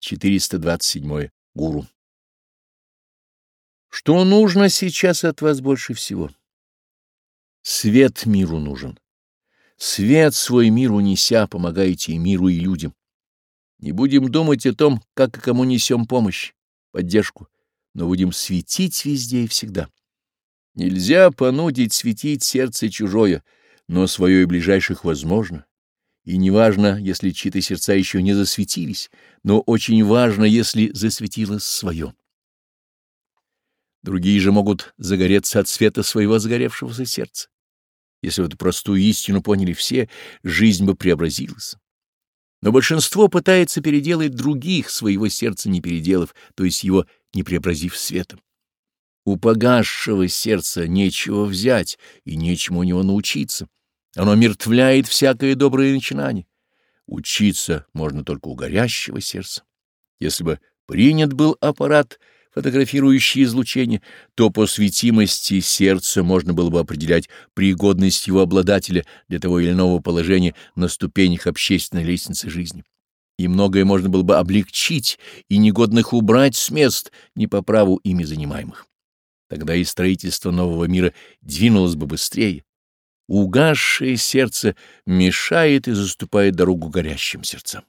427 гуру. Что нужно сейчас от вас больше всего? Свет миру нужен. Свет свой миру неся помогаете и миру, и людям. Не будем думать о том, как и кому несем помощь, поддержку, но будем светить везде и всегда. Нельзя понудить светить сердце чужое, но свое и ближайших возможно. И неважно, если чьи-то сердца еще не засветились, но очень важно, если засветилось свое. Другие же могут загореться от света своего загоревшегося сердца. Если бы эту простую истину поняли все, жизнь бы преобразилась. Но большинство пытается переделать других, своего сердца не переделав, то есть его не преобразив светом. У погасшего сердца нечего взять и нечему у него научиться. Оно мертвляет всякое доброе начинание. Учиться можно только у горящего сердца. Если бы принят был аппарат, фотографирующий излучение, то по светимости сердца можно было бы определять пригодность его обладателя для того или иного положения на ступенях общественной лестницы жизни. И многое можно было бы облегчить и негодных убрать с мест, не по праву ими занимаемых. Тогда и строительство нового мира двинулось бы быстрее угасшее сердце мешает и заступает дорогу горящим сердцам.